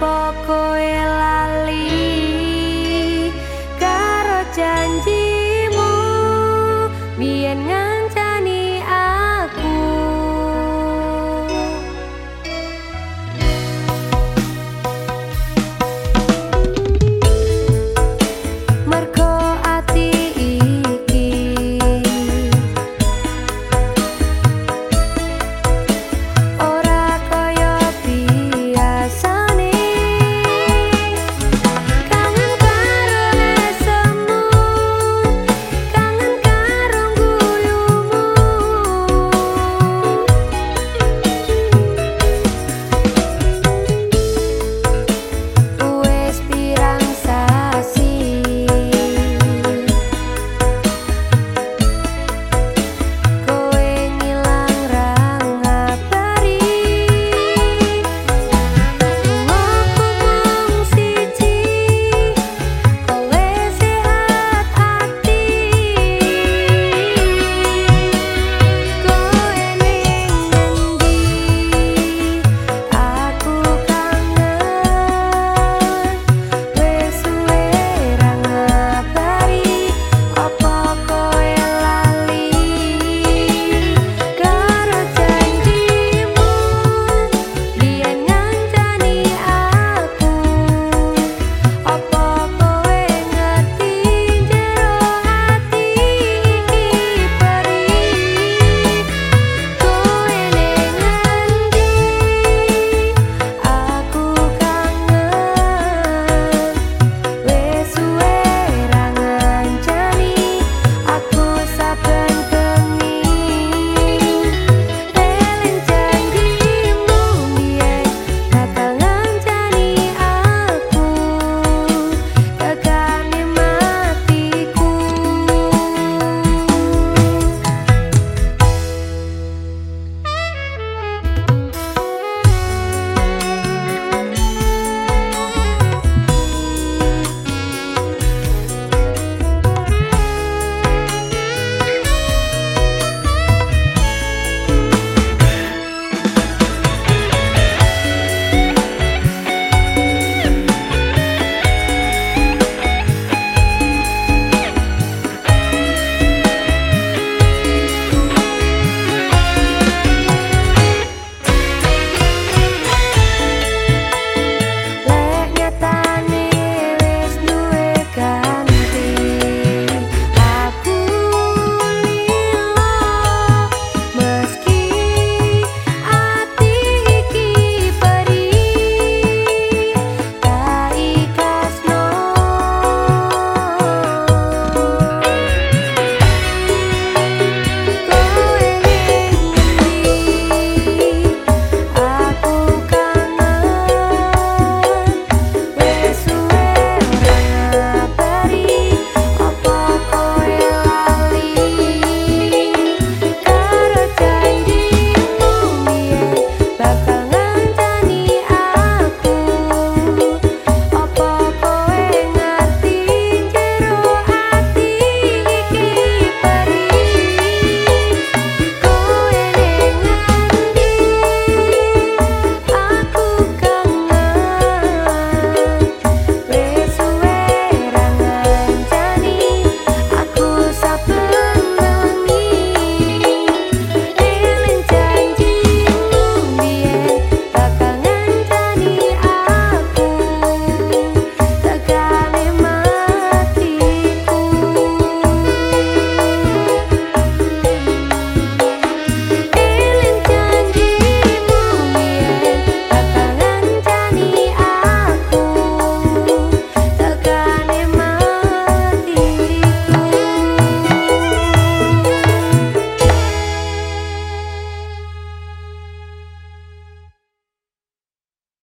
apa koe lali karo janjimu? Biyen